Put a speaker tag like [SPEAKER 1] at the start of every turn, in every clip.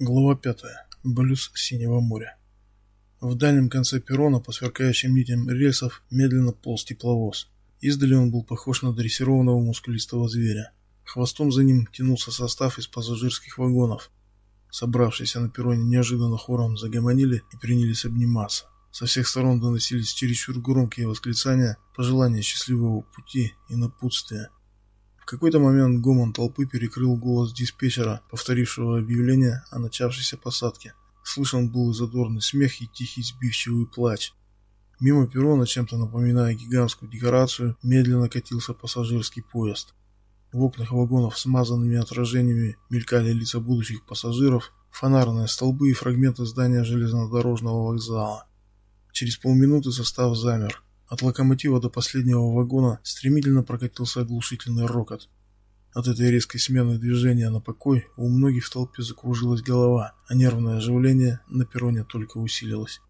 [SPEAKER 1] Глава пятая. Блюз Синего моря. В дальнем конце перрона по сверкающим нитям рельсов медленно полз тепловоз. Издали он был похож на дрессированного мускулистого зверя. Хвостом за ним тянулся состав из пассажирских вагонов. Собравшиеся на перроне неожиданно хором загомонили и принялись обниматься. Со всех сторон доносились чересчур громкие восклицания, пожелания счастливого пути и напутствия какой-то момент гомон толпы перекрыл голос диспетчера, повторившего объявление о начавшейся посадке. Слышен был и задорный смех, и тихий сбивчивый плач. Мимо перрона, чем-то напоминая гигантскую декорацию, медленно катился пассажирский поезд. В окнах вагонов смазанными отражениями мелькали лица будущих пассажиров, фонарные столбы и фрагменты здания железнодорожного вокзала. Через полминуты состав замер. От локомотива до последнего вагона стремительно прокатился оглушительный рокот. От этой резкой смены движения на покой у многих в толпе закружилась голова, а нервное оживление на перроне только усилилось.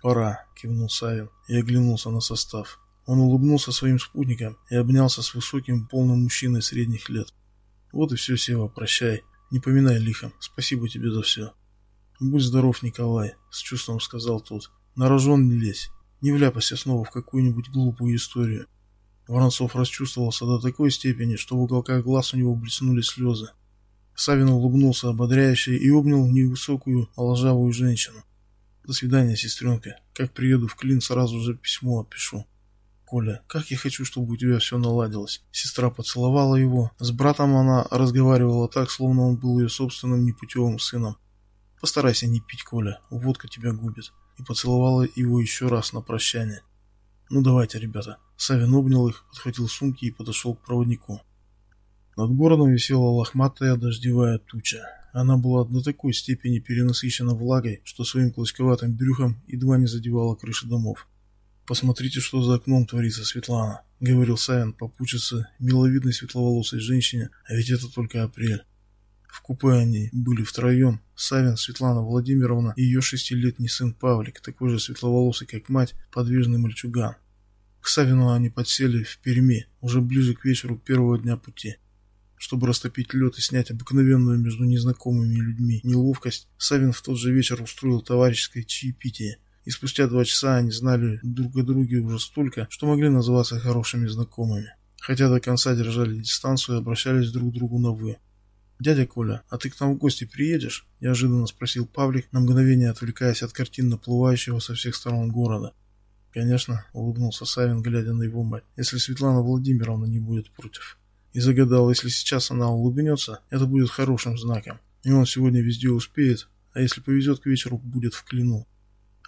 [SPEAKER 1] «Пора», — кивнул Савин и оглянулся на состав. Он улыбнулся своим спутникам и обнялся с высоким, полным мужчиной средних лет. «Вот и все, Сева, прощай. Не поминай лихом. Спасибо тебе за все». «Будь здоров, Николай», — с чувством сказал тот. «На рожон не лезь. Не вляпайся снова в какую-нибудь глупую историю. Воронцов расчувствовался до такой степени, что в уголках глаз у него блеснули слезы. Савин улыбнулся ободряюще и обнял невысокую, лжавую женщину. «До свидания, сестренка. Как приеду в Клин, сразу же письмо отпишу». «Коля, как я хочу, чтобы у тебя все наладилось». Сестра поцеловала его. С братом она разговаривала так, словно он был ее собственным непутевым сыном. «Постарайся не пить, Коля. Водка тебя губит» и поцеловала его еще раз на прощание. «Ну давайте, ребята». Савин обнял их, подхватил сумки и подошел к проводнику. Над городом висела лохматая дождевая туча. Она была до такой степени перенасыщена влагой, что своим клочковатым брюхом едва не задевала крыши домов. «Посмотрите, что за окном творится, Светлана», — говорил Савин попутчице, миловидной светловолосой женщине, а ведь это только апрель. В купе они были втроем. Савин, Светлана Владимировна и ее шестилетний сын Павлик, такой же светловолосый, как мать, подвижный мальчуган. К Савину они подсели в Перми, уже ближе к вечеру первого дня пути. Чтобы растопить лед и снять обыкновенную между незнакомыми людьми неловкость, Савин в тот же вечер устроил товарищеское чаепитие. И спустя два часа они знали друг о друге уже столько, что могли называться хорошими знакомыми. Хотя до конца держали дистанцию и обращались друг к другу на «вы». «Дядя Коля, а ты к нам в гости приедешь?» – неожиданно спросил Павлик, на мгновение отвлекаясь от картин наплывающего со всех сторон города. «Конечно», – улыбнулся Савин, глядя на его мать, – «если Светлана Владимировна не будет против». И загадал, если сейчас она улыбнется, это будет хорошим знаком. И он сегодня везде успеет, а если повезет к вечеру, будет в клину.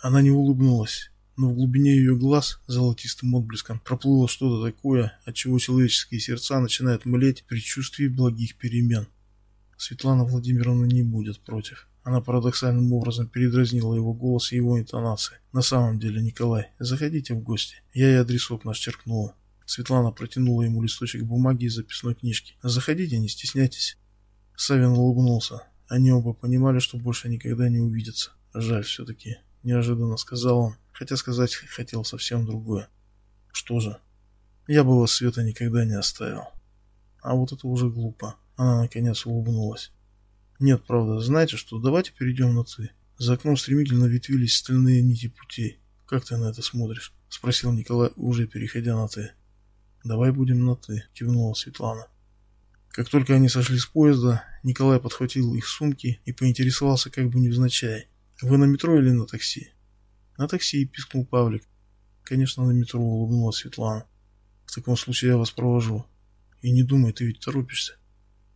[SPEAKER 1] Она не улыбнулась, но в глубине ее глаз золотистым отблеском проплыло что-то такое, от чего человеческие сердца начинают млеть в предчувствии благих перемен. Светлана Владимировна не будет против. Она парадоксальным образом передразнила его голос и его интонации. На самом деле, Николай, заходите в гости. Я и адресок наш черкнула. Светлана протянула ему листочек бумаги из записной книжки. Заходите, не стесняйтесь. Савин улыбнулся. Они оба понимали, что больше никогда не увидятся. Жаль все-таки, неожиданно сказал он, хотя сказать хотел совсем другое. Что же, я бы вас, Света, никогда не оставил. А вот это уже глупо. Она наконец улыбнулась. Нет, правда, знаете что, давайте перейдем на «ты». За окном стремительно ветвились стальные нити путей. Как ты на это смотришь? Спросил Николай, уже переходя на «ты». Давай будем на «ты», кивнула Светлана. Как только они сошли с поезда, Николай подхватил их сумки и поинтересовался как бы невзначай. «Вы на метро или на такси?» «На такси», — пискнул Павлик. «Конечно, на метро», — улыбнулась Светлана. «В таком случае я вас провожу. И не думай, ты ведь торопишься».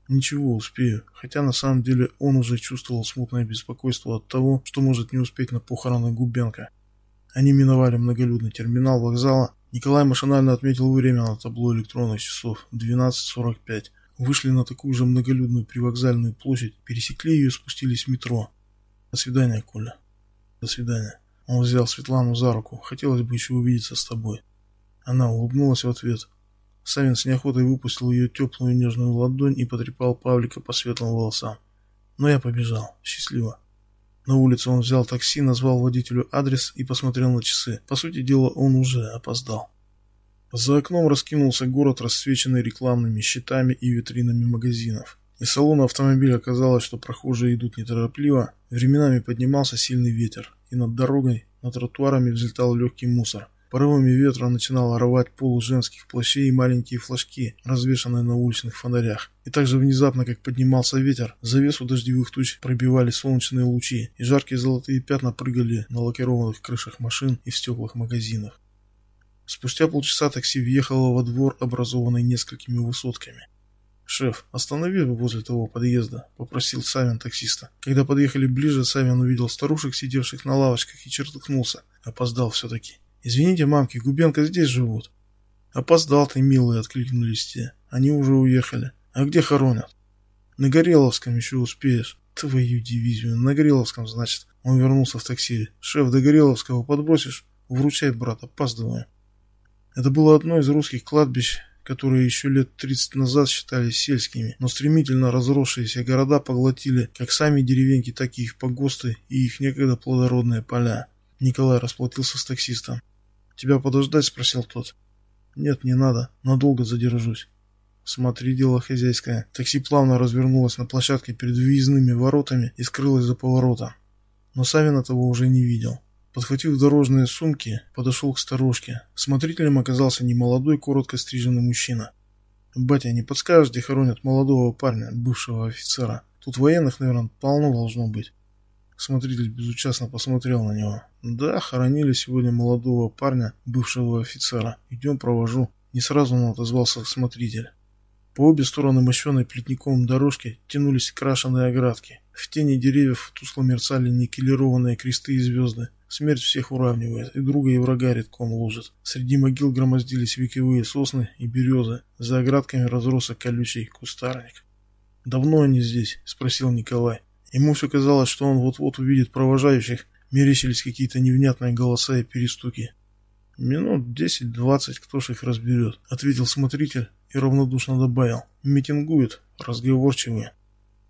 [SPEAKER 1] Ничего, успею. Хотя на самом деле он уже чувствовал смутное беспокойство от того, что может не успеть на похороны Губенко. Они миновали многолюдный терминал вокзала. Николай машинально отметил время на табло электронных часов 12.45. Вышли на такую же многолюдную привокзальную площадь, пересекли ее и спустились в метро. До свидания, Коля. До свидания. Он взял Светлану за руку. Хотелось бы еще увидеться с тобой. Она улыбнулась в ответ. Савин с неохотой выпустил ее теплую нежную ладонь и потрепал Павлика по светлым волосам. Но я побежал. Счастливо. На улице он взял такси, назвал водителю адрес и посмотрел на часы. По сути дела, он уже опоздал. За окном раскинулся город, расцвеченный рекламными щитами и витринами магазинов. Из салона автомобиля оказалось, что прохожие идут неторопливо, временами поднимался сильный ветер, и над дорогой, над тротуарами взлетал легкий мусор. Порывами ветра начинало рвать пол женских плащей и маленькие флажки, развешанные на уличных фонарях. И так же внезапно, как поднимался ветер, завесу дождевых туч пробивали солнечные лучи, и жаркие золотые пятна прыгали на лакированных крышах машин и в стеклах магазинах. Спустя полчаса такси въехало во двор, образованный несколькими высотками. «Шеф, останови возле того подъезда», — попросил Савин таксиста. Когда подъехали ближе, Савин увидел старушек, сидевших на лавочках, и чертыхнулся. Опоздал все-таки. «Извините, мамки, Губенко здесь живут». «Опоздал ты, милый», — откликнулись те. «Они уже уехали. А где хоронят?» «На Гореловском еще успеешь». «Твою дивизию, на Гореловском, значит». Он вернулся в такси. «Шеф, до Гореловского подбросишь?» «Вручай, брат, опаздываем». Это было одно из русских кладбищ, которые еще лет 30 назад считались сельскими, но стремительно разросшиеся города поглотили как сами деревеньки, так и их погосты и их некогда плодородные поля. Николай расплатился с таксистом. «Тебя подождать?» – спросил тот. «Нет, не надо. Надолго задержусь». «Смотри, дело хозяйское». Такси плавно развернулось на площадке перед въездными воротами и скрылось за поворотом. Но Савин этого уже не видел. Подхватив дорожные сумки, подошел к сторожке. Смотрителем оказался немолодой, коротко стриженный мужчина. «Батя, не подскажешь, где хоронят молодого парня, бывшего офицера? Тут военных, наверное, полно должно быть». Смотритель безучастно посмотрел на него. «Да, хоронили сегодня молодого парня, бывшего офицера. Идем, провожу». Не сразу он отозвался смотритель. По обе стороны мощенной плетником дорожки тянулись крашеные оградки. В тени деревьев тускло мерцали никелированные кресты и звезды. Смерть всех уравнивает, и друга, и врага редком ложит. Среди могил громоздились вековые сосны и березы. За оградками разросся колючий кустарник. «Давно они здесь?» – спросил Николай. Ему все казалось, что он вот-вот увидит провожающих. Мерещились какие-то невнятные голоса и перестуки. «Минут десять-двадцать, кто ж их разберет?» – ответил смотритель и равнодушно добавил. «Митингуют, разговорчивые».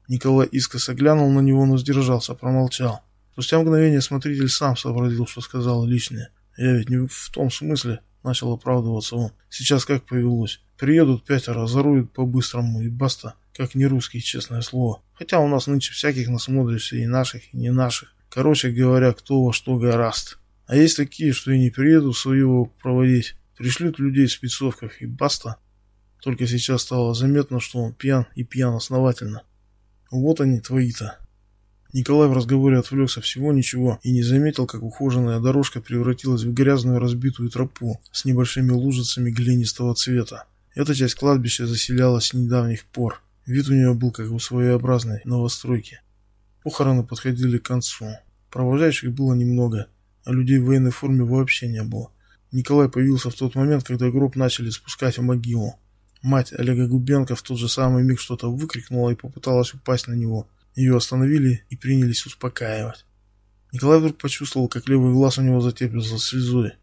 [SPEAKER 1] Николай искоса глянул на него, но сдержался, промолчал. Спустя мгновение смотритель сам сообразил, что сказал лишнее. «Я ведь не в том смысле», — начал оправдываться он. «Сейчас как повелось. Приедут пятеро, заруют по-быстрому и баста, как не русский, честное слово. Хотя у нас нынче всяких насмотришься, и наших, и не наших. Короче говоря, кто во что гораст. А есть такие, что и не приедут своего проводить. Пришлют людей в спецовках, и баста». Только сейчас стало заметно, что он пьян и пьян основательно. Вот они, твои-то. Николай в разговоре отвлекся всего ничего и не заметил, как ухоженная дорожка превратилась в грязную разбитую тропу с небольшими лужицами глинистого цвета. Эта часть кладбища заселялась с недавних пор. Вид у нее был как у своеобразной новостройки. Похороны подходили к концу. Провожающих было немного, а людей в военной форме вообще не было. Николай появился в тот момент, когда гроб начали спускать в могилу. Мать Олега Губенко в тот же самый миг что-то выкрикнула и попыталась упасть на него – ее остановили и принялись успокаивать. Николай вдруг почувствовал, как левый глаз у него затеплился слезой.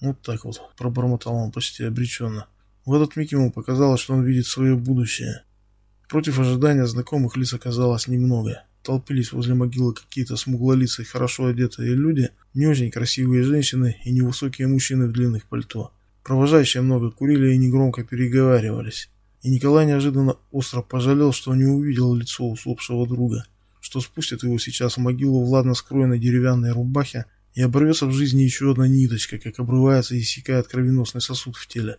[SPEAKER 1] Вот так вот, пробормотал он почти обреченно. В этот миг ему показалось, что он видит свое будущее. Против ожидания знакомых лиц оказалось немного. Толпились возле могилы какие-то смуглолицые, хорошо одетые люди, не очень красивые женщины и невысокие мужчины в длинных пальто. Провожающие много курили и негромко переговаривались. И Николай неожиданно остро пожалел, что не увидел лицо усопшего друга, что спустит его сейчас в могилу в ладно скроенной деревянной рубахе и оборвется в жизни еще одна ниточка, как обрывается и иссякает кровеносный сосуд в теле.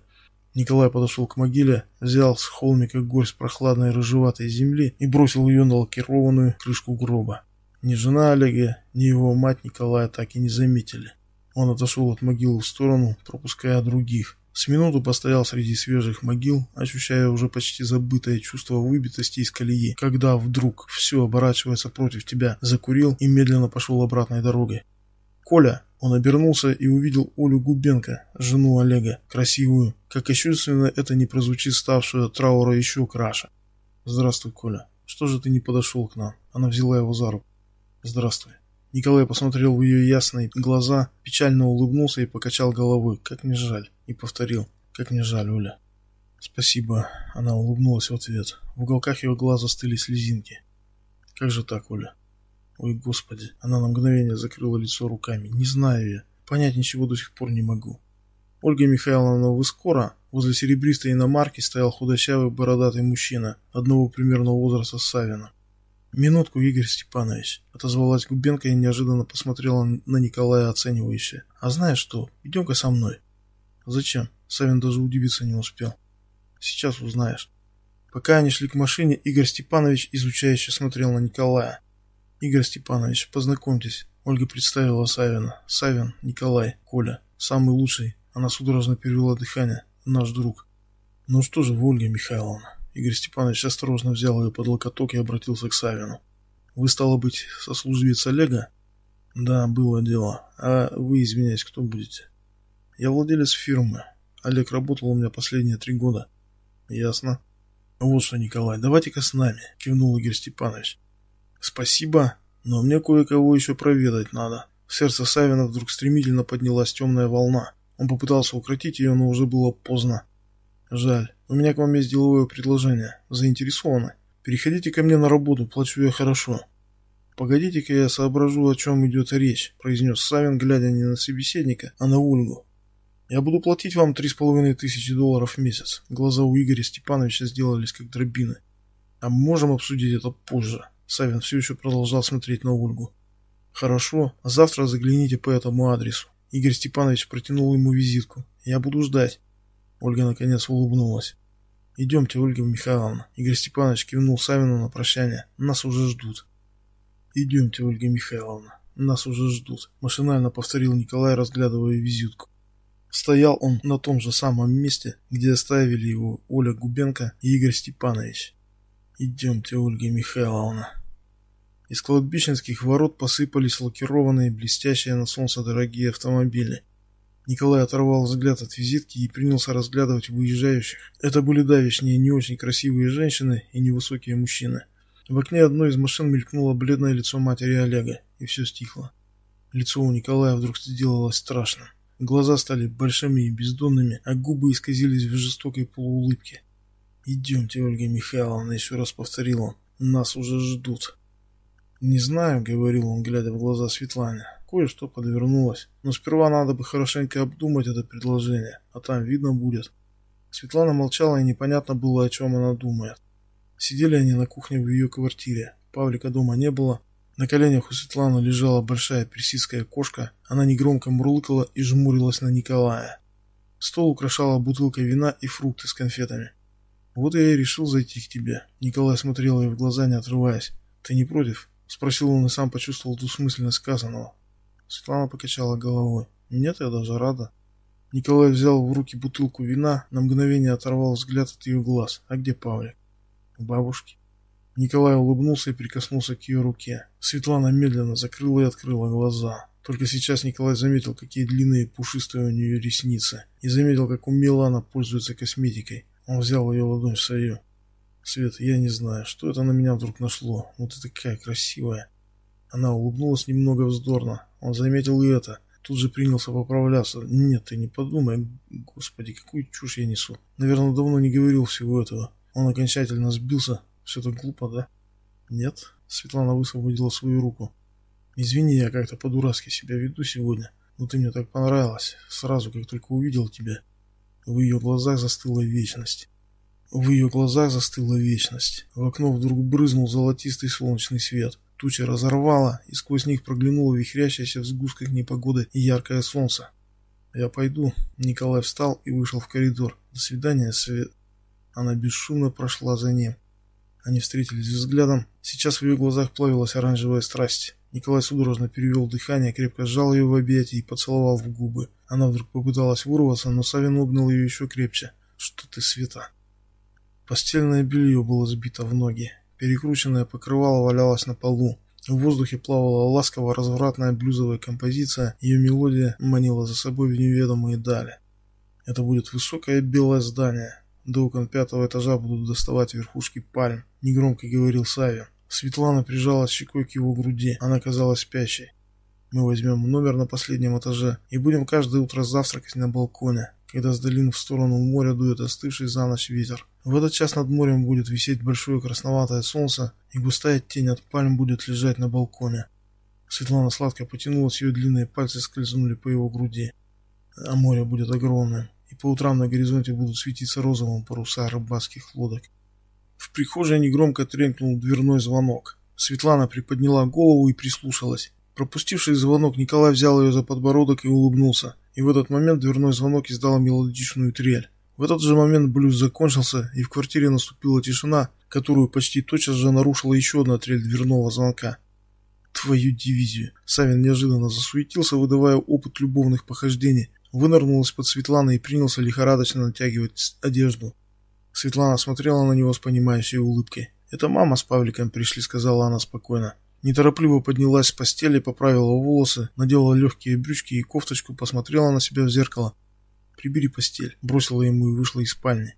[SPEAKER 1] Николай подошел к могиле, взял с холмика горсть прохладной рыжеватой земли и бросил ее на лакированную крышку гроба. Ни жена Олега, ни его мать Николая так и не заметили. Он отошел от могилы в сторону, пропуская других. С минуту постоял среди свежих могил, ощущая уже почти забытое чувство выбитости из колеи, когда вдруг все оборачивается против тебя, закурил и медленно пошел обратной дорогой. «Коля!» Он обернулся и увидел Олю Губенко, жену Олега, красивую, как кощунственно это не прозвучит ставшую траура еще краше. «Здравствуй, Коля. Что же ты не подошел к нам?» Она взяла его за руку. «Здравствуй». Николай посмотрел в ее ясные глаза, печально улыбнулся и покачал головой. «Как мне жаль!» И повторил. «Как мне жаль, Оля!» «Спасибо!» Она улыбнулась в ответ. В уголках ее глаз застыли слезинки. «Как же так, Оля?» «Ой, Господи!» Она на мгновение закрыла лицо руками. «Не знаю я. Понять ничего до сих пор не могу». «Ольга Михайловна, вы скоро?» Возле серебристой иномарки стоял худощавый бородатый мужчина, одного примерного возраста с Савином. «Минутку, Игорь Степанович», — отозвалась Губенко и неожиданно посмотрела на Николая оценивающе. «А знаешь что, идем-ка со мной». «Зачем?» — Савин даже удивиться не успел. «Сейчас узнаешь». Пока они шли к машине, Игорь Степанович изучающе смотрел на Николая. «Игорь Степанович, познакомьтесь». Ольга представила Савина. Савин, Николай, Коля. Самый лучший. Она судорожно перевела дыхание. Наш друг. «Ну что же Ольга Михайловна?» Игорь Степанович осторожно взял ее под локоток и обратился к Савину. «Вы, стало быть, сослуживец Олега?» «Да, было дело. А вы, извиняюсь, кто будете?» «Я владелец фирмы. Олег работал у меня последние три года». «Ясно». «Вот что, Николай, давайте-ка с нами», — кивнул Игорь Степанович. «Спасибо, но мне кое-кого еще проведать надо». В сердце Савина вдруг стремительно поднялась темная волна. Он попытался укротить ее, но уже было поздно. «Жаль. У меня к вам есть деловое предложение. Заинтересованы? Переходите ко мне на работу, плачу я хорошо». «Погодите-ка я соображу, о чем идет речь», — произнес Савин, глядя не на собеседника, а на Ольгу. «Я буду платить вам три с половиной тысячи долларов в месяц». Глаза у Игоря Степановича сделались как дробины. «А можем обсудить это позже». Савин все еще продолжал смотреть на Ольгу. «Хорошо. Завтра загляните по этому адресу». Игорь Степанович протянул ему визитку. «Я буду ждать». Ольга наконец улыбнулась. «Идемте, Ольга Михайловна». Игорь Степанович кивнул Савину на прощание. «Нас уже ждут». «Идемте, Ольга Михайловна. Нас уже ждут», — машинально повторил Николай, разглядывая визитку. Стоял он на том же самом месте, где оставили его Оля Губенко и Игорь Степанович. «Идемте, Ольга Михайловна». Из кладбищенских ворот посыпались лакированные, блестящие на солнце дорогие автомобили. Николай оторвал взгляд от визитки и принялся разглядывать выезжающих. Это были давешние не очень красивые женщины и невысокие мужчины. В окне одной из машин мелькнуло бледное лицо матери Олега, и все стихло. Лицо у Николая вдруг сделалось страшным. Глаза стали большими и бездонными, а губы исказились в жестокой полуулыбке. «Идемте, Ольга Михайловна», — еще раз повторил он. «Нас уже ждут». «Не знаю», — говорил он, глядя в глаза Светлане. Кое-что подвернулось. Но сперва надо бы хорошенько обдумать это предложение, а там видно будет. Светлана молчала, и непонятно было, о чем она думает. Сидели они на кухне в ее квартире. Павлика дома не было. На коленях у Светланы лежала большая персидская кошка. Она негромко мурлыкала и жмурилась на Николая. Стол украшала бутылка вина и фрукты с конфетами. «Вот я и решил зайти к тебе». Николай смотрел ей в глаза, не отрываясь. «Ты не против?» Спросил он и сам почувствовал двусмысленность сказанного. Светлана покачала головой. «Нет, я даже рада». Николай взял в руки бутылку вина, на мгновение оторвал взгляд от ее глаз. «А где Павлик?» «У бабушки». Николай улыбнулся и прикоснулся к ее руке. Светлана медленно закрыла и открыла глаза. Только сейчас Николай заметил, какие длинные пушистые у нее ресницы, и заметил, как умело она пользуется косметикой. Он взял ее ладонь в свою. «Свет, я не знаю, что это на меня вдруг нашло. Вот ты такая красивая». Она улыбнулась немного вздорно. Он заметил и это. Тут же принялся поправляться. «Нет, ты не подумай. Господи, какую чушь я несу. Наверное, давно не говорил всего этого. Он окончательно сбился. Все так глупо, да?» «Нет». Светлана высвободила свою руку. «Извини, я как-то по-дурацки себя веду сегодня. Но ты мне так понравилась. Сразу, как только увидел тебя». В ее глазах застыла вечность. В ее глазах застыла вечность. В окно вдруг брызнул золотистый солнечный свет. Тучи разорвало, и сквозь них проглянуло вихрящееся в сгустках непогоды и яркое солнце. «Я пойду». Николай встал и вышел в коридор. «До свидания, Свет». Она бесшумно прошла за ним. Они встретились взглядом. Сейчас в ее глазах плавилась оранжевая страсть. Николай судорожно перевел дыхание, крепко сжал ее в объятии и поцеловал в губы. Она вдруг попыталась вырваться, но Савин обнял ее еще крепче. «Что ты, Света?» Постельное белье было сбито в ноги. Перекрученное покрывало валялось на полу. В воздухе плавала ласково развратная блюзовая композиция, ее мелодия манила за собой в неведомые дали. Это будет высокое белое здание. До окон пятого этажа будут доставать верхушки пальм, негромко говорил Савин. Светлана прижалась щекой к его груди, она казалась спящей. Мы возьмем номер на последнем этаже и будем каждое утро завтракать на балконе, когда с долин в сторону моря дует остывший за ночь ветер. В этот час над морем будет висеть большое красноватое солнце, и густая тень от пальм будет лежать на балконе. Светлана сладко потянулась, ее длинные пальцы скользнули по его груди. А море будет огромным. и по утрам на горизонте будут светиться розовым паруса рыбацких лодок. В прихожей негромко тренькнул дверной звонок. Светлана приподняла голову и прислушалась. Пропустивший звонок, Николай взял ее за подбородок и улыбнулся. И в этот момент дверной звонок издал мелодичную трель. В этот же момент блюз закончился, и в квартире наступила тишина, которую почти тотчас же нарушила еще одна трель дверного звонка. Твою дивизию. Савин неожиданно засуетился, выдавая опыт любовных похождений. Вынырнул из-под Светланы и принялся лихорадочно натягивать одежду. Светлана смотрела на него с понимающей улыбкой. «Это мама с Павликом пришли», — сказала она спокойно. Неторопливо поднялась с постели, поправила волосы, надела легкие брючки и кофточку, посмотрела на себя в зеркало. «Прибери постель», — бросила ему и вышла из спальни.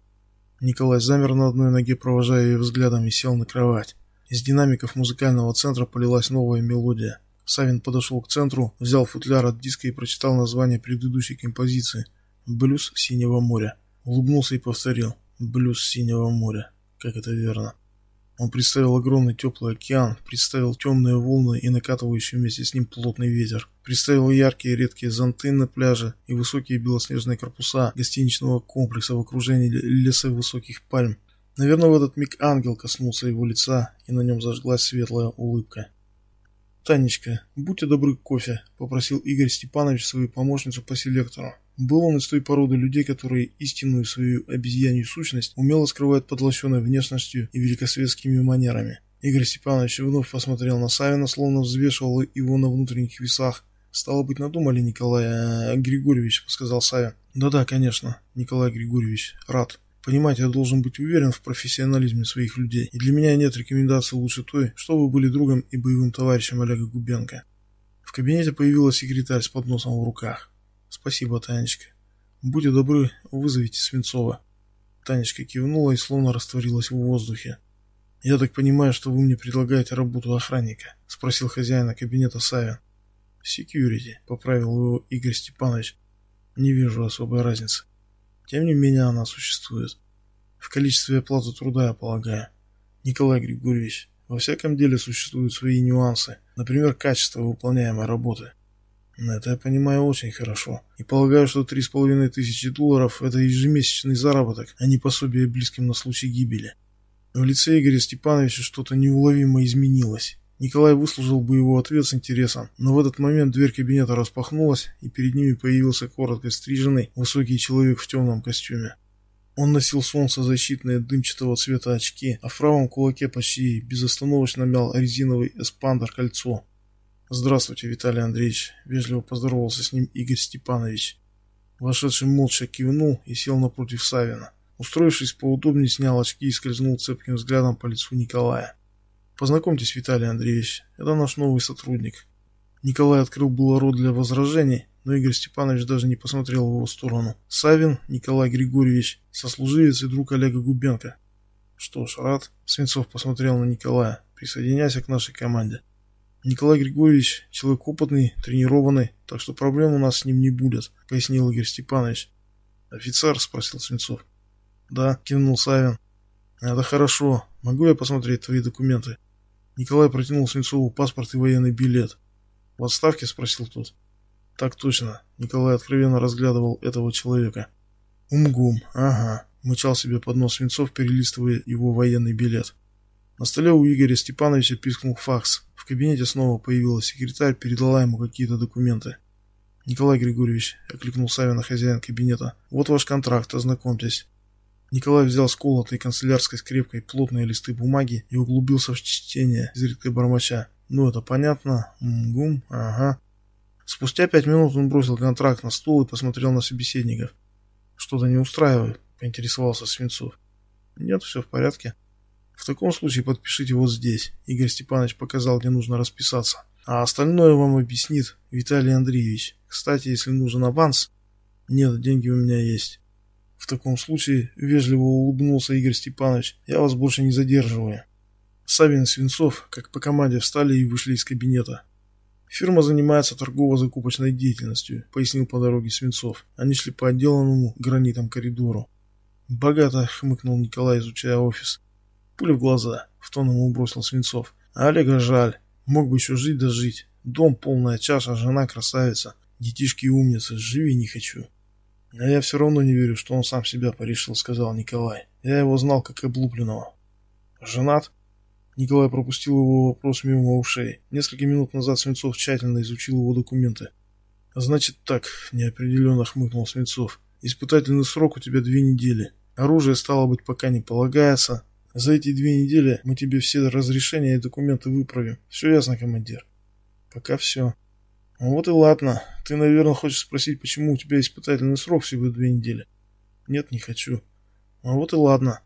[SPEAKER 1] Николай замер на одной ноге, провожая ее взглядом, и сел на кровать. Из динамиков музыкального центра полилась новая мелодия. Савин подошел к центру, взял футляр от диска и прочитал название предыдущей композиции «Блюз синего моря». Улыбнулся и повторил «Блюз синего моря». Как это верно. Он представил огромный теплый океан, представил темные волны и накатывающий вместе с ним плотный ветер. Представил яркие редкие зонты на пляже и высокие белоснежные корпуса гостиничного комплекса в окружении леса высоких пальм. Наверное, в этот миг ангел коснулся его лица, и на нем зажглась светлая улыбка. «Танечка, будьте добры кофе», — попросил Игорь Степанович свою помощницу по селектору. Был он из той породы людей, которые истинную свою обезьянью сущность умело скрывают под лощеной внешностью и великосветскими манерами. Игорь Степанович вновь посмотрел на Савина, словно взвешивал его на внутренних весах. «Стало быть, надумали, Николай а, Григорьевич», — сказал Савин. «Да-да, конечно, Николай Григорьевич, рад. Понимаете, я должен быть уверен в профессионализме своих людей, и для меня нет рекомендации лучше той, что вы были другом и боевым товарищем Олега Губенко. В кабинете появилась секретарь с подносом в руках. «Спасибо, Танечка. Будьте добры, вызовите Свинцова». Танечка кивнула и словно растворилась в воздухе. «Я так понимаю, что вы мне предлагаете работу охранника?» — спросил хозяина кабинета Савин. «Секьюрити», — поправил его Игорь Степанович. «Не вижу особой разницы». Тем не менее она существует. В количестве оплаты труда, я полагаю. Николай Григорьевич, во всяком деле существуют свои нюансы, например, качество выполняемой работы. Это я понимаю очень хорошо. И полагаю, что три с половиной тысячи долларов – это ежемесячный заработок, а не пособие близким на случай гибели. В лице Игоря Степановича что-то неуловимо изменилось. Николай выслушал бы его ответ с интересом, но в этот момент дверь кабинета распахнулась, и перед ними появился коротко стриженный, высокий человек в темном костюме. Он носил солнцезащитные дымчатого цвета очки, а в правом кулаке почти безостановочно мял резиновый эспандер-кольцо. «Здравствуйте, Виталий Андреевич», — вежливо поздоровался с ним Игорь Степанович. Вошедший молча кивнул и сел напротив Савина. Устроившись поудобнее, снял очки и скользнул цепким взглядом по лицу Николая. Познакомьтесь, Виталий Андреевич, это наш новый сотрудник. Николай открыл было рот для возражений, но Игорь Степанович даже не посмотрел в его сторону. Савин Николай Григорьевич, сослуживец и друг Олега Губенко. Что ж, рад. Свинцов посмотрел на Николая. Присоединяйся к нашей команде. Николай Григорьевич человек опытный, тренированный, так что проблем у нас с ним не будет, пояснил Игорь Степанович. Офицер спросил Свинцов. Да, кивнул Савин. Это хорошо. Могу я посмотреть твои документы? Николай протянул Свинцову паспорт и военный билет. «В отставке?» – спросил тот. «Так точно». Николай откровенно разглядывал этого человека. «Умгум, ага», – мычал себе под нос Свинцов, перелистывая его военный билет. На столе у Игоря Степановича пискнул факс. Кабинете снова появилась секретарь, передала ему какие-то документы. «Николай Григорьевич», — окликнул Савина хозяин кабинета, — «вот ваш контракт, ознакомьтесь». Николай взял с колотой канцелярской скрепкой плотные листы бумаги и углубился в чтение, изредка бормоча. «Ну, это понятно. Гум, ага». Спустя пять минут он бросил контракт на стол и посмотрел на собеседников. «Что-то не устраивает», — поинтересовался Свинцов. «Нет, все в порядке». «В таком случае подпишите вот здесь», — Игорь Степанович показал, где нужно расписаться. «А остальное вам объяснит Виталий Андреевич. Кстати, если нужен аванс...» «Нет, деньги у меня есть». В таком случае, вежливо улыбнулся Игорь Степанович, я вас больше не задерживаю. Савин и Свинцов, как по команде, встали и вышли из кабинета. Фирма занимается торгово-закупочной деятельностью, пояснил по дороге Свинцов. Они шли по отделанному гранитом коридору. Богато хмыкнул Николай, изучая офис. Пуля в глаза, в тон ему бросил Свинцов. А Олега жаль. Мог бы еще жить да жить. Дом полная чаша, жена красавица. Детишки умницы, живи не хочу. А я все равно не верю, что он сам себя порешил, сказал Николай. Я его знал как облупленного. Женат? Николай пропустил его вопрос мимо ушей. Несколько минут назад Свинцов тщательно изучил его документы. «Значит так», — неопределенно хмыкнул Свинцов. «Испытательный срок у тебя две недели. Оружие, стало быть, пока не полагается. За эти две недели мы тебе все разрешения и документы выправим. Все ясно, командир?» «Пока все». Ну «Вот и ладно. Ты, наверное, хочешь спросить, почему у тебя испытательный срок всего две недели?» «Нет, не хочу». «Ну вот и ладно.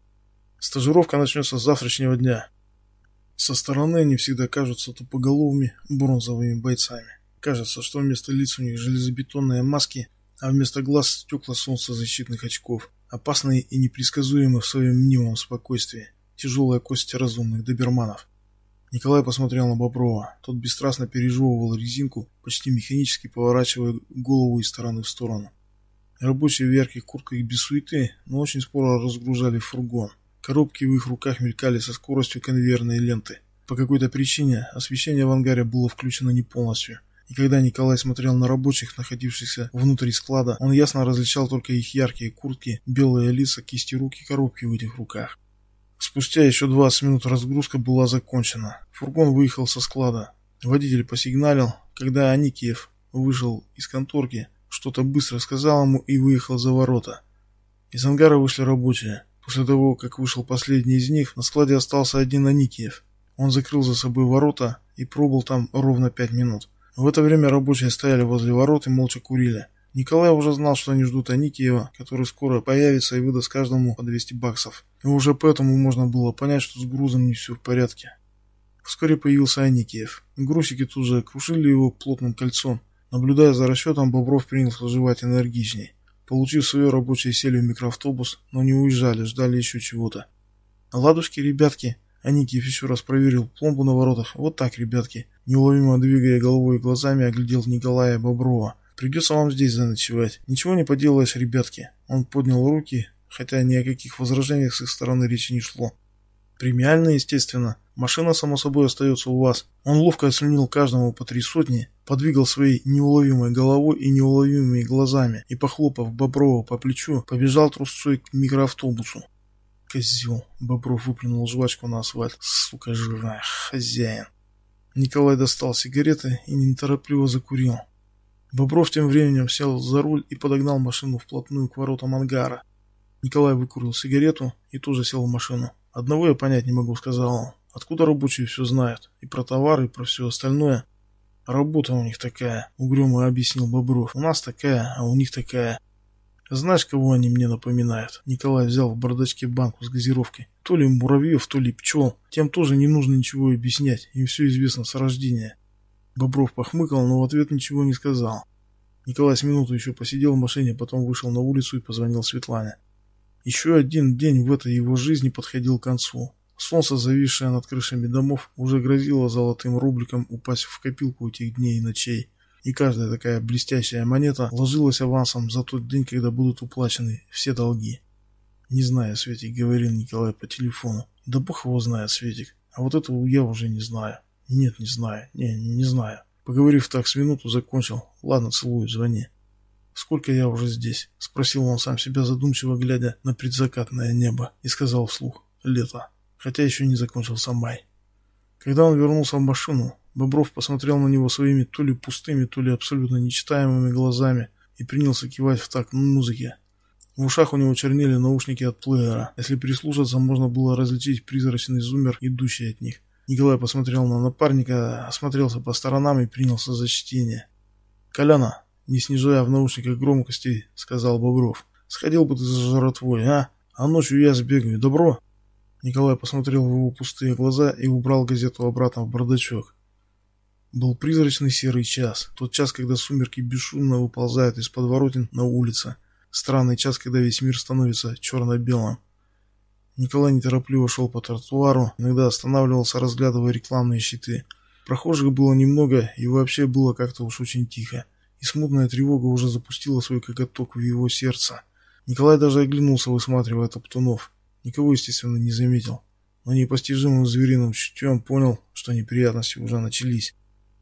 [SPEAKER 1] Стажировка начнется с завтрашнего дня. Со стороны они всегда кажутся тупоголовыми бронзовыми бойцами. Кажется, что вместо лиц у них железобетонные маски, а вместо глаз стекла солнцезащитных очков. Опасные и непредсказуемые в своем мнимом спокойствии. Тяжелая кость разумных доберманов. Николай посмотрел на Боброва. Тот бесстрастно пережевывал резинку, почти механически поворачивая голову из стороны в сторону. Рабочие в ярких куртках без суеты, но очень скоро разгружали фургон. Коробки в их руках мелькали со скоростью конвейерной ленты. По какой-то причине освещение в ангаре было включено не полностью. И когда Николай смотрел на рабочих, находившихся внутри склада, он ясно различал только их яркие куртки, белые лица, кисти рук и коробки в этих руках. Спустя еще 20 минут разгрузка была закончена. Фургон выехал со склада. Водитель посигналил, когда Аникиев вышел из конторки, что-то быстро сказал ему и выехал за ворота. Из ангара вышли рабочие. После того, как вышел последний из них, на складе остался один Аникиев. Он закрыл за собой ворота и пробыл там ровно пять минут. В это время рабочие стояли возле ворот и молча курили. Николай уже знал, что они ждут Аникиева, который скоро появится и выдаст каждому по 200 баксов. И уже поэтому можно было понять, что с грузом не все в порядке. Вскоре появился Аникиев. Грузчики тут же крушили его плотным кольцом. Наблюдая за расчетом, Бобров принялся жевать энергичней. Получив свое рабочее, сели в микроавтобус, но не уезжали, ждали еще чего-то. Ладушки, ребятки. Аникиев еще раз проверил пломбу на воротах. Вот так, ребятки. Неуловимо двигая головой и глазами, оглядел Николая Боброва. Придется вам здесь заночевать. Ничего не поделаешь, ребятки. Он поднял руки, хотя ни о каких возражениях с их стороны речи не шло. Премиально, естественно. Машина, само собой, остается у вас. Он ловко оценил каждому по три сотни, подвигал своей неуловимой головой и неуловимыми глазами и, похлопав Боброва по плечу, побежал трусцой к микроавтобусу. Козел. Бобров выплюнул жвачку на асфальт. Сука жирная. Хозяин. Николай достал сигареты и неторопливо закурил. Бобров тем временем сел за руль и подогнал машину вплотную к воротам ангара. Николай выкурил сигарету и тоже сел в машину. «Одного я понять не могу», — сказал он. «Откуда рабочие все знают? И про товары, и про все остальное?» «Работа у них такая», — угрюмо объяснил Бобров. «У нас такая, а у них такая». «Знаешь, кого они мне напоминают?» Николай взял в бардачке банку с газировкой. То ли муравьев, то ли пчел. Тем тоже не нужно ничего объяснять, им все известно с рождения. Бобров похмыкал, но в ответ ничего не сказал. Николай с минуту еще посидел в машине, потом вышел на улицу и позвонил Светлане. Еще один день в этой его жизни подходил к концу. Солнце, зависшее над крышами домов, уже грозило золотым рубликом упасть в копилку этих дней и ночей. И каждая такая блестящая монета ложилась авансом за тот день, когда будут уплачены все долги. «Не знаю, Светик», — говорил Николай по телефону. «Да бог его знает, Светик. А вот этого я уже не знаю». «Нет, не знаю. Не, не знаю». Поговорив так с минуту, закончил. «Ладно, целую, звони». «Сколько я уже здесь?» — спросил он сам себя задумчиво, глядя на предзакатное небо, и сказал вслух «Лето», хотя еще не закончился май. Когда он вернулся в машину, Бобров посмотрел на него своими то ли пустыми, то ли абсолютно нечитаемыми глазами и принялся кивать в такт музыке. В ушах у него чернели наушники от плеера. Если прислушаться, можно было различить призрачный зумер, идущий от них. Николай посмотрел на напарника, осмотрелся по сторонам и принялся за чтение. «Коляна, не снижая в наушниках громкости, сказал Бобров. Сходил бы ты за жратвой, а? А ночью я сбегаю, добро? Николай посмотрел в его пустые глаза и убрал газету обратно в бардачок. Был призрачный серый час, тот час, когда сумерки бесшумно выползают из подворотен на улице, странный час, когда весь мир становится черно-белым. Николай неторопливо шел по тротуару, иногда останавливался, разглядывая рекламные щиты. Прохожих было немного, и вообще было как-то уж очень тихо и смутная тревога уже запустила свой коготок в его сердце. Николай даже оглянулся, высматривая топтунов. Никого, естественно, не заметил. Но непостижимым звериным чутьем понял, что неприятности уже начались.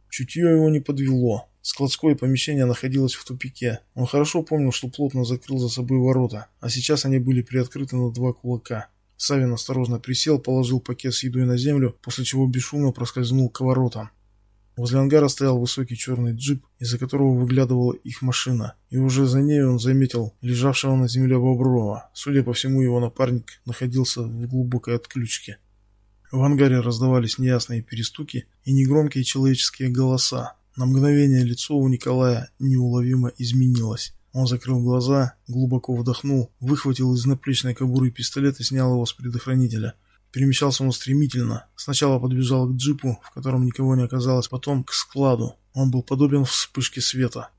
[SPEAKER 1] Чутье его не подвело. Складское помещение находилось в тупике. Он хорошо помнил, что плотно закрыл за собой ворота, а сейчас они были приоткрыты на два кулака. Савин осторожно присел, положил пакет с едой на землю, после чего бесшумно проскользнул к воротам. Возле ангара стоял высокий черный джип, из-за которого выглядывала их машина, и уже за ней он заметил лежавшего на земле Боброва. Судя по всему, его напарник находился в глубокой отключке. В ангаре раздавались неясные перестуки и негромкие человеческие голоса. На мгновение лицо у Николая неуловимо изменилось. Он закрыл глаза, глубоко вдохнул, выхватил из наплечной кобуры пистолет и снял его с предохранителя. Перемещался он стремительно. Сначала подбежал к джипу, в котором никого не оказалось, потом к складу. Он был подобен вспышке света.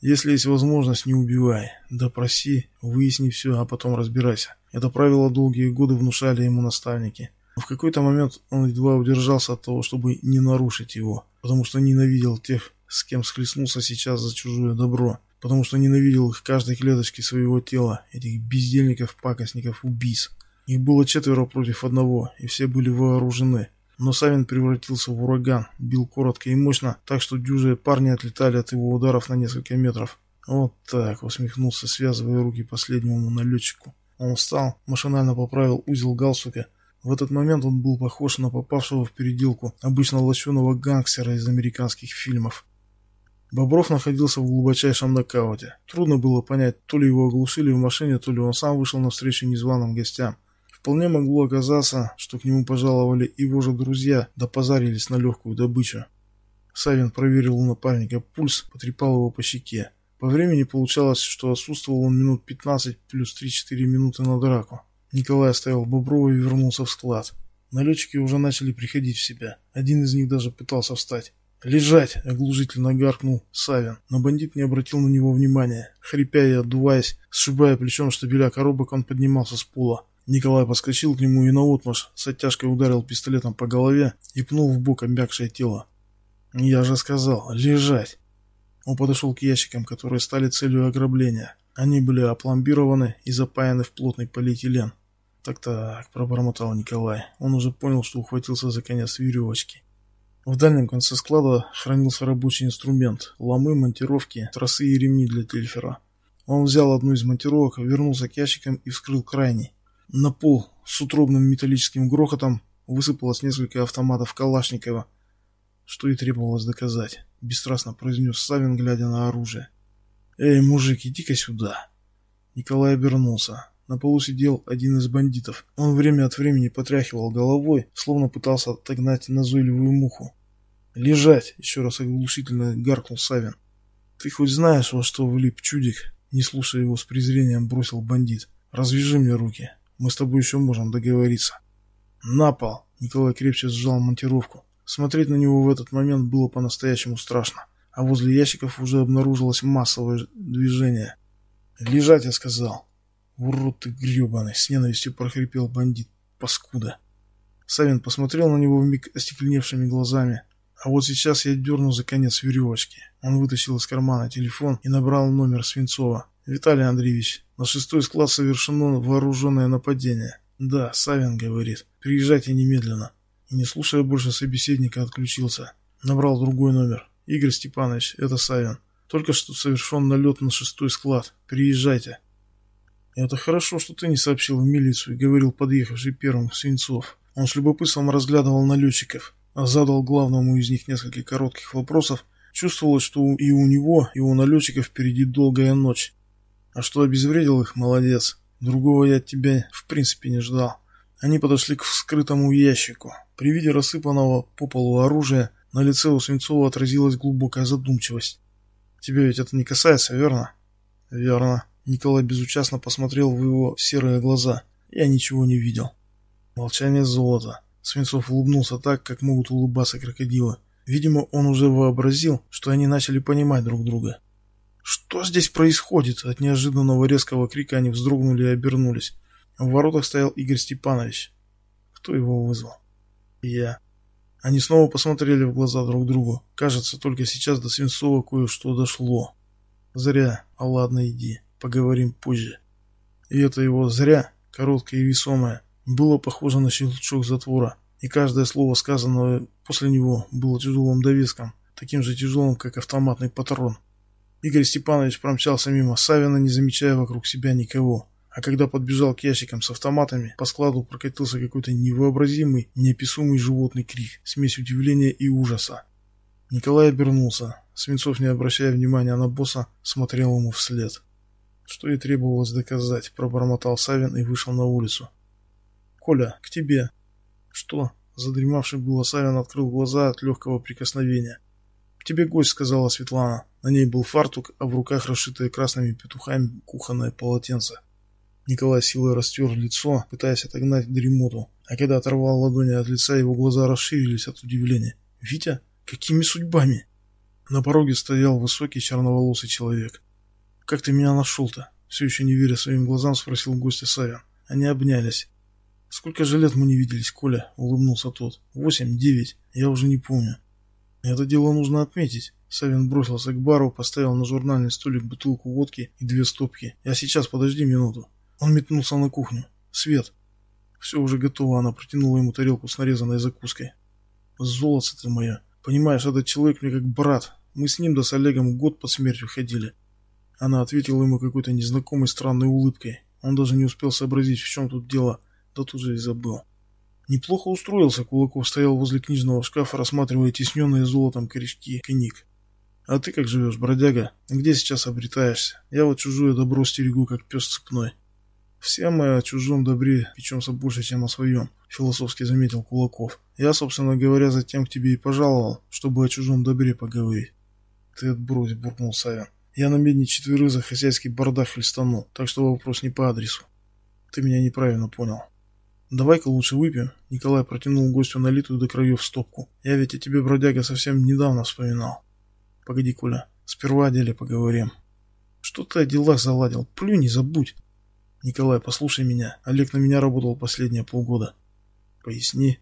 [SPEAKER 1] Если есть возможность, не убивай. Допроси, выясни все, а потом разбирайся. Это правило долгие годы внушали ему наставники. В какой-то момент он едва удержался от того, чтобы не нарушить его, потому что ненавидел тех, с кем схлестнулся сейчас за чужое добро, потому что ненавидел их каждой клеточки своего тела, этих бездельников, пакостников, убийц. Их было четверо против одного, и все были вооружены. Но Савин превратился в ураган, бил коротко и мощно, так что дюжие парни отлетали от его ударов на несколько метров. Вот так, усмехнулся, связывая руки последнему налетчику. Он встал, машинально поправил узел галстука. В этот момент он был похож на попавшего в переделку обычно лощеного гангстера из американских фильмов. Бобров находился в глубочайшем нокауте. Трудно было понять, то ли его оглушили в машине, то ли он сам вышел навстречу незваным гостям. Вполне могло оказаться, что к нему пожаловали его же друзья, да позарились на легкую добычу. Савин проверил у напарника пульс, потрепал его по щеке. По времени получалось, что отсутствовал он минут 15 плюс 3-4 минуты на драку. Николай оставил Боброва и вернулся в склад. Налетчики уже начали приходить в себя. Один из них даже пытался встать. «Лежать!» — оглушительно гаркнул Савин, но бандит не обратил на него внимания. Хрипя и отдуваясь, сшибая плечом штабеля коробок, он поднимался с пола. Николай подскочил к нему и наотмашь с оттяжкой ударил пистолетом по голове и пнул в бок обмякшее тело. «Я же сказал, лежать!» Он подошел к ящикам, которые стали целью ограбления. Они были опломбированы и запаяны в плотный полиэтилен. «Так-так», — пробормотал Николай. Он уже понял, что ухватился за конец веревочки. В дальнем конце склада хранился рабочий инструмент – ломы, монтировки, тросы и ремни для тельфера. Он взял одну из монтировок, вернулся к ящикам и вскрыл крайний. На пол с утробным металлическим грохотом высыпалось несколько автоматов Калашникова, что и требовалось доказать, бесстрастно произнес Савин, глядя на оружие. «Эй, мужик, иди-ка сюда!» Николай обернулся. На полу сидел один из бандитов. Он время от времени потряхивал головой, словно пытался отогнать назойливую муху. «Лежать!» — еще раз оглушительно гаркнул Савин. «Ты хоть знаешь, во что влип чудик?» Не слушая его с презрением, бросил бандит. «Развяжи мне руки!» Мы с тобой еще можем договориться. На пол! Николай крепче сжал монтировку. Смотреть на него в этот момент было по-настоящему страшно. А возле ящиков уже обнаружилось массовое движение. «Лежать!» я сказал. «Урод ты гребаный!» — с ненавистью прохрипел бандит. «Паскуда!» Савин посмотрел на него вмиг остекленевшими глазами. А вот сейчас я дернул за конец веревочки. Он вытащил из кармана телефон и набрал номер Свинцова. «Виталий Андреевич, на шестой склад совершено вооруженное нападение. Да, Савин говорит. Приезжайте немедленно». И не слушая больше собеседника, отключился. Набрал другой номер. «Игорь Степанович, это Савин. Только что совершен налет на шестой склад. Приезжайте». «Это хорошо, что ты не сообщил в милицию», — говорил подъехавший первым Свинцов. Он с любопытством разглядывал налетчиков, а задал главному из них несколько коротких вопросов. Чувствовалось, что и у него, и у налетчиков впереди долгая ночь. А что обезвредил их, молодец. Другого я от тебя в принципе не ждал. Они подошли к вскрытому ящику. При виде рассыпанного по полу оружия на лице у Свинцова отразилась глубокая задумчивость. Тебя ведь это не касается, верно? Верно. Николай безучастно посмотрел в его серые глаза. Я ничего не видел. Молчание золота. Свинцов улыбнулся так, как могут улыбаться крокодилы. Видимо, он уже вообразил, что они начали понимать друг друга. «Что здесь происходит?» От неожиданного резкого крика они вздрогнули и обернулись. В воротах стоял Игорь Степанович. Кто его вызвал? Я. Они снова посмотрели в глаза друг другу. Кажется, только сейчас до Свинцова кое-что дошло. Зря. А ладно, иди. Поговорим позже. И это его «зря», короткое и весомое, было похоже на щелчок затвора, и каждое слово, сказанное после него, было тяжелым довеском таким же тяжелым, как автоматный патрон. Игорь Степанович промчался мимо Савина, не замечая вокруг себя никого. А когда подбежал к ящикам с автоматами, по складу прокатился какой-то невообразимый, неописуемый животный крик, смесь удивления и ужаса. Николай обернулся. Свинцов, не обращая внимания на босса, смотрел ему вслед. Что и требовалось доказать, пробормотал Савин и вышел на улицу. «Коля, к тебе!» «Что?» Задремавший было Савин открыл глаза от легкого прикосновения. «К тебе гость», — сказала Светлана. На ней был фартук, а в руках расшитое красными петухами кухонное полотенце. Николай силой растер лицо, пытаясь отогнать дремоту, а когда оторвал ладони от лица, его глаза расширились от удивления. «Витя? Какими судьбами?» На пороге стоял высокий черноволосый человек. «Как ты меня нашел-то?» Все еще не веря своим глазам, спросил гостя Савин. Они обнялись. «Сколько же лет мы не виделись, Коля?» — улыбнулся тот. «Восемь, девять, я уже не помню». «Это дело нужно отметить». Савин бросился к бару, поставил на журнальный столик бутылку водки и две стопки. «Я сейчас, подожди минуту». Он метнулся на кухню. «Свет». Все уже готово, она протянула ему тарелку с нарезанной закуской. «Золото ты мое. Понимаешь, этот человек мне как брат. Мы с ним да с Олегом год под смертью ходили». Она ответила ему какой-то незнакомой странной улыбкой. Он даже не успел сообразить, в чем тут дело да тут же и забыл. Неплохо устроился, Кулаков стоял возле книжного шкафа, рассматривая тесненные золотом корешки книг. «А ты как живешь, бродяга? Где сейчас обретаешься? Я вот чужое добро стерегу, как пес цепной». «Все мы о чужом добре печемся больше, чем о своем», — философски заметил Кулаков. «Я, собственно говоря, затем к тебе и пожаловал, чтобы о чужом добре поговорить». «Ты отбрось», — буркнул Савин. «Я на медне четверых за хозяйский бардак хлестанул, так что вопрос не по адресу». «Ты меня неправильно понял. «Давай-ка лучше выпьем». Николай протянул гостю налитую до краев стопку. «Я ведь о тебе, бродяга, совсем недавно вспоминал». «Погоди, Коля, сперва о деле поговорим». «Что ты о делах заладил? Плюнь, не забудь». «Николай, послушай меня. Олег на меня работал последние полгода». «Поясни».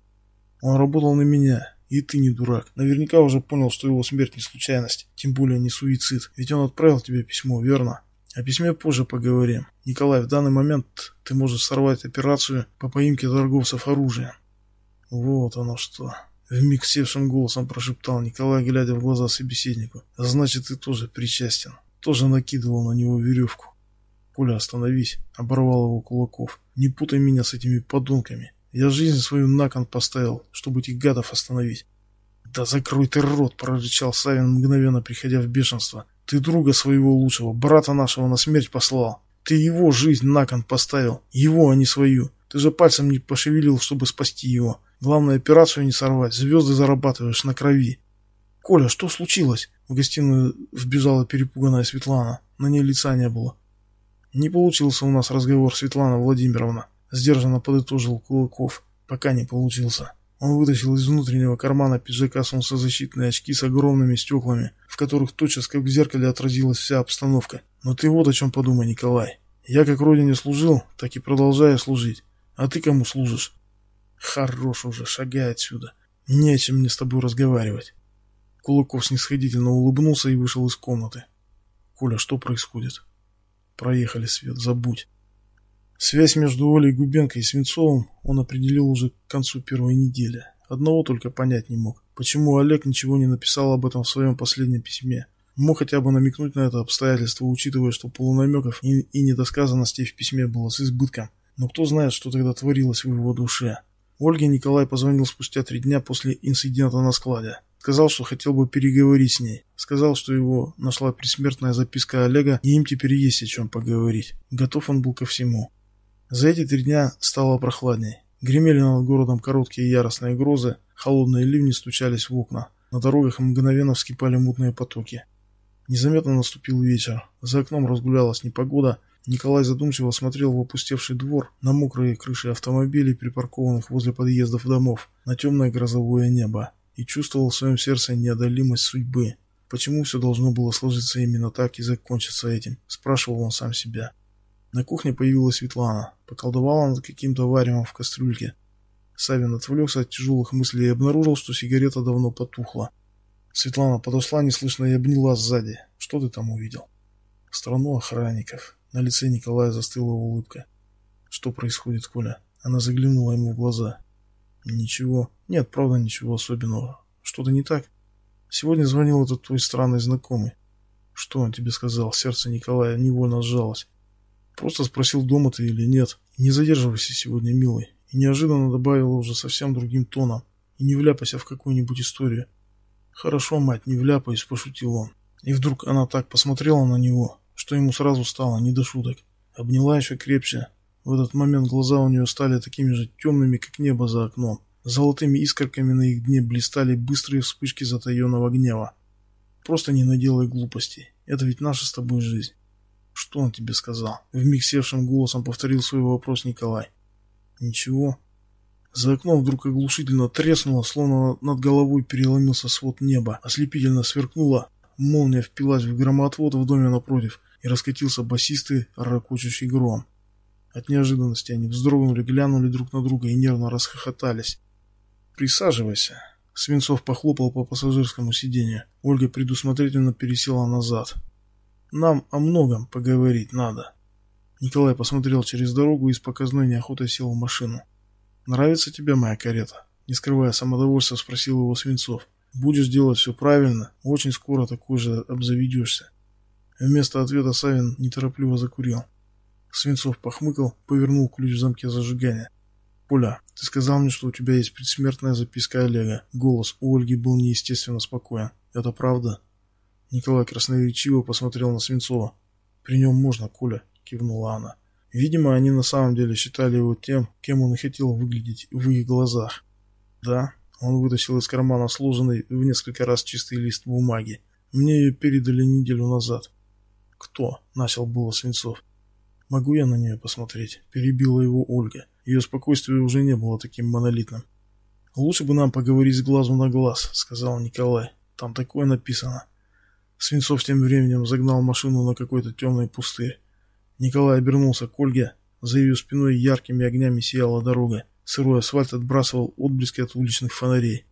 [SPEAKER 1] «Он работал на меня. И ты не дурак. Наверняка уже понял, что его смерть не случайность. Тем более не суицид. Ведь он отправил тебе письмо, верно?» О письме позже поговорим. Николай, в данный момент ты можешь сорвать операцию по поимке торговцев оружием. Вот оно что. Вмиг севшим голосом прошептал Николай, глядя в глаза собеседнику. Значит, ты тоже причастен. Тоже накидывал на него веревку. Коля, остановись, оборвал его Кулаков. Не путай меня с этими подонками. Я жизнь свою на кон поставил, чтобы этих гадов остановить. Да закрой ты рот, прорычал Савин, мгновенно приходя в бешенство. Ты друга своего лучшего, брата нашего на смерть послал. Ты его жизнь на кон поставил. Его, а не свою. Ты же пальцем не пошевелил, чтобы спасти его. Главное, операцию не сорвать. Звезды зарабатываешь на крови. Коля, что случилось? В гостиную вбежала перепуганная Светлана. На ней лица не было. Не получился у нас разговор, Светлана Владимировна. Сдержанно подытожил Кулаков. Пока не получился. Он вытащил из внутреннего кармана пиджака солнцезащитные очки с огромными стеклами, в которых тотчас как в зеркале отразилась вся обстановка. Но ты вот о чем подумай, Николай. Я как родине служил, так и продолжаю служить. А ты кому служишь? Хорош уже, шагай отсюда. Не о чем мне с тобой разговаривать. Кулаков снисходительно улыбнулся и вышел из комнаты. Коля, что происходит? Проехали, Свет, забудь. Связь между Олей Губенко и Свинцовым он определил уже к концу первой недели. Одного только понять не мог. Почему Олег ничего не написал об этом в своем последнем письме? Мог хотя бы намекнуть на это обстоятельство, учитывая, что полунамеков и, и недосказанностей в письме было с избытком. Но кто знает, что тогда творилось в его душе. Ольге Николай позвонил спустя три дня после инцидента на складе. Сказал, что хотел бы переговорить с ней. Сказал, что его нашла предсмертная записка Олега, и им теперь есть о чем поговорить. Готов он был ко всему. За эти три дня стало прохладней. Гремели над городом короткие яростные грозы, холодные ливни стучались в окна. На дорогах мгновенно вскипали мутные потоки. Незаметно наступил вечер. За окном разгулялась непогода. Николай задумчиво смотрел в опустевший двор, на мокрые крыши автомобилей, припаркованных возле подъездов домов, на темное грозовое небо и чувствовал в своем сердце неодолимость судьбы. Почему все должно было сложиться именно так и закончиться этим? Спрашивал он сам себя. На кухне появилась Светлана. Поколдовала над каким-то варевом в кастрюльке. Савин отвлекся от тяжелых мыслей и обнаружил, что сигарета давно потухла. Светлана подошла неслышно и обняла сзади. «Что ты там увидел?» «Страну охранников». На лице Николая застыла улыбка. «Что происходит, Коля?» Она заглянула ему в глаза. «Ничего. Нет, правда, ничего особенного. Что-то не так?» Сегодня звонил этот твой странный знакомый. Что он тебе сказал? Сердце Николая невольно сжалось. Просто спросил, дома ты или нет. Не задерживайся сегодня, милый. И неожиданно добавила уже совсем другим тоном. И не вляпайся в какую-нибудь историю. Хорошо, мать, не вляпаюсь, пошутил он. И вдруг она так посмотрела на него, что ему сразу стало не до шуток. Обняла еще крепче. В этот момент глаза у нее стали такими же темными, как небо за окном. Золотыми искорками на их дне блистали быстрые вспышки затаенного гнева. Просто не наделай глупостей. Это ведь наша с тобой жизнь. Что он тебе сказал? Вмиг севшим голосом повторил свой вопрос Николай. Ничего. За окном вдруг оглушительно треснуло, словно над головой переломился свод неба. Ослепительно сверкнуло. Молния впилась в громоотвод в доме напротив, и раскатился басистый, ракочущий гром. От неожиданности они вздрогнули, глянули друг на друга и нервно расхохотались. «Присаживайся». Свинцов похлопал по пассажирскому сиденью. Ольга предусмотрительно пересела назад. «Нам о многом поговорить надо». Николай посмотрел через дорогу и с показной неохотой сел в машину. «Нравится тебе моя карета?» Не скрывая самодовольства, спросил его Свинцов. «Будешь делать все правильно, очень скоро такой же обзаведешься». Вместо ответа Савин неторопливо закурил. Свинцов похмыкал, повернул ключ в замке зажигания. «Поля, ты сказал мне, что у тебя есть предсмертная записка Олега». Голос у Ольги был неестественно спокоен. «Это правда?» Николай красноречиво посмотрел на Свинцова. «При нем можно, Коля», — кивнула она. Видимо, они на самом деле считали его тем, кем он и хотел выглядеть в их глазах. «Да», — он вытащил из кармана сложенный в несколько раз чистый лист бумаги. «Мне ее передали неделю назад». «Кто?» — начал было Свинцов. «Могу я на нее посмотреть?» — перебила его Ольга. Ее спокойствие уже не было таким монолитным. «Лучше бы нам поговорить с глазу на глаз», — сказал Николай. «Там такое написано». Свинцов тем временем загнал машину на какой-то темный пустырь. Николай обернулся к Ольге. За ее спиной яркими огнями сияла дорога. Сырой асфальт отбрасывал отблески от уличных фонарей.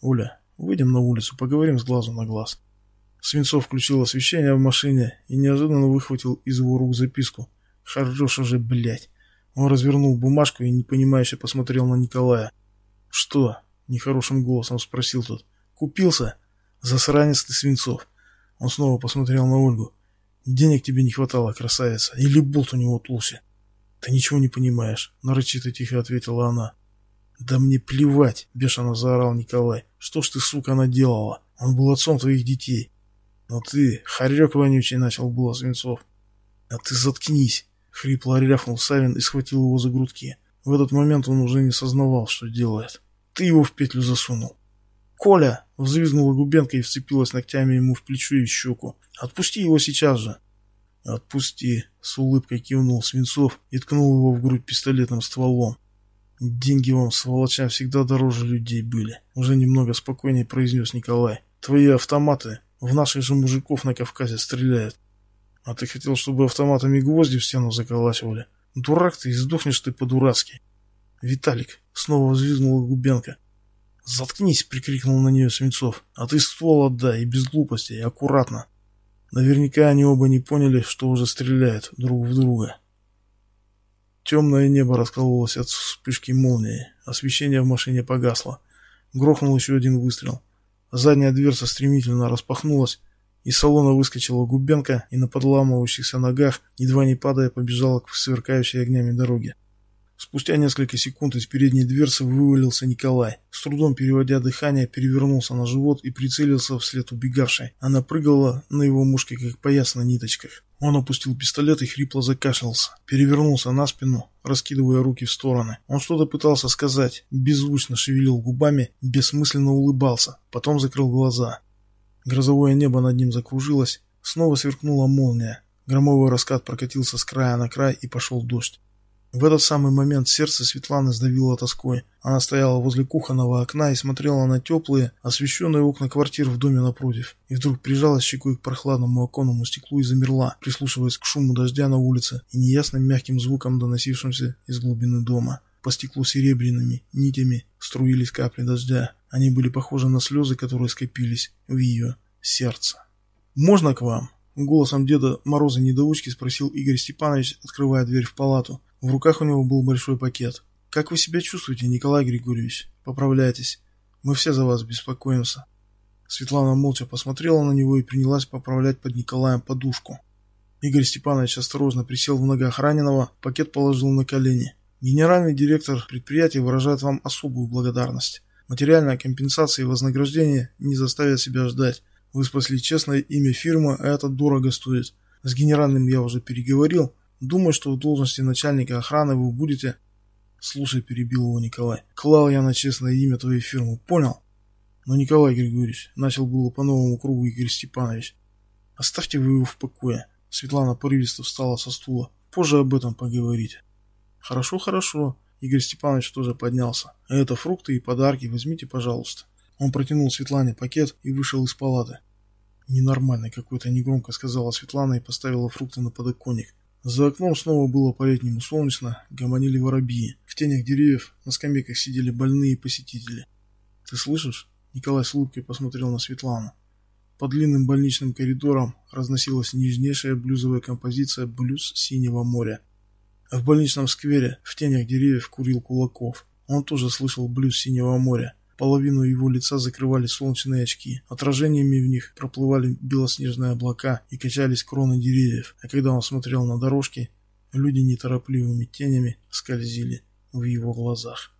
[SPEAKER 1] «Оля, выйдем на улицу, поговорим с глазу на глаз». Свинцов включил освещение в машине и неожиданно выхватил из его рук записку. «Хорош уже, блядь!» Он развернул бумажку и непонимающе посмотрел на Николая. «Что?» — нехорошим голосом спросил тот. «Купился? Засранец ты, Свинцов!» Он снова посмотрел на Ольгу. Денег тебе не хватало, красавица, или болт у него толще. Ты ничего не понимаешь, нарочито тихо ответила она. Да мне плевать, бешено заорал Николай. Что ж ты, сука, наделала? Он был отцом твоих детей. Но ты, хорек вонючий, начал было Свинцов. А ты заткнись, хрипло рявкнул Савин и схватил его за грудки. В этот момент он уже не сознавал, что делает. Ты его в петлю засунул. «Коля!» — взвизгнула Губенко и вцепилась ногтями ему в плечо и щеку. «Отпусти его сейчас же!» «Отпусти!» — с улыбкой кивнул Свинцов и ткнул его в грудь пистолетным стволом. «Деньги вам, сволочам, всегда дороже людей были», — уже немного спокойнее произнес Николай. «Твои автоматы в наших же мужиков на Кавказе стреляют. А ты хотел, чтобы автоматами гвозди в стену заколачивали? Дурак ты и сдохнешь ты по-дурацки!» «Виталик!» — снова взвизгнула Губенко. «Заткнись!» — прикрикнул на нее Свинцов. «А ты ствол отдай, и без глупостей, аккуратно!» Наверняка они оба не поняли, что уже стреляют друг в друга. Темное небо раскололось от вспышки молнии. Освещение в машине погасло. Грохнул еще один выстрел. Задняя дверца стремительно распахнулась. Из салона выскочила Губенко и на подламывающихся ногах, едва не падая, побежала к сверкающей огнями дороге. Спустя несколько секунд из передней дверцы вывалился Николай. С трудом переводя дыхание, перевернулся на живот и прицелился вслед убегавшей. Она прыгала на его мушке, как пояс на ниточках. Он опустил пистолет и хрипло закашлялся. Перевернулся на спину, раскидывая руки в стороны. Он что-то пытался сказать, беззвучно шевелил губами, бессмысленно улыбался. Потом закрыл глаза. Грозовое небо над ним закружилось. Снова сверкнула молния. Громовой раскат прокатился с края на край и пошел дождь. В этот самый момент сердце Светланы сдавило тоской. Она стояла возле кухонного окна и смотрела на теплые, освещенные окна квартир в доме напротив. И вдруг прижалась щекой к прохладному оконному стеклу и замерла, прислушиваясь к шуму дождя на улице и неясным мягким звукам, доносившимся из глубины дома. По стеклу серебряными нитями струились капли дождя. Они были похожи на слезы, которые скопились в ее сердце. «Можно к вам?» Голосом деда Мороза недоучки спросил Игорь Степанович, открывая дверь в палату. В руках у него был большой пакет. «Как вы себя чувствуете, Николай Григорьевич? Поправляйтесь. Мы все за вас беспокоимся». Светлана молча посмотрела на него и принялась поправлять под Николаем подушку. Игорь Степанович осторожно присел в ногах раненого, пакет положил на колени. Генеральный директор предприятия выражает вам особую благодарность. Материальная компенсация и вознаграждение не заставят себя ждать. Вы спасли честное имя фирмы, а это дорого стоит. С генеральным я уже переговорил. Думаю, что в должности начальника охраны вы будете... Слушай, перебил его Николай. Клал я на честное имя твоей фирмы, понял? Но Николай Григорьевич, начал было по новому кругу Игорь Степанович. Оставьте вы его в покое. Светлана порывисто встала со стула. Позже об этом поговорите. Хорошо, хорошо. Игорь Степанович тоже поднялся. Это фрукты и подарки возьмите, пожалуйста. Он протянул Светлане пакет и вышел из палаты. Ненормальный какой-то, негромко сказала Светлана и поставила фрукты на подоконник. За окном снова было по-летнему солнечно, гомонили воробьи. В тенях деревьев на скамейках сидели больные посетители. «Ты слышишь?» Николай с улыбкой посмотрел на Светлану. По длинным больничным коридорам разносилась нежнейшая блюзовая композиция «Блюз синего моря». В больничном сквере в тенях деревьев курил Кулаков. Он тоже слышал блюз синего моря. Половину его лица закрывали солнечные очки. Отражениями в них проплывали белоснежные облака и качались кроны деревьев. А когда он смотрел на дорожки, люди неторопливыми тенями скользили в его глазах.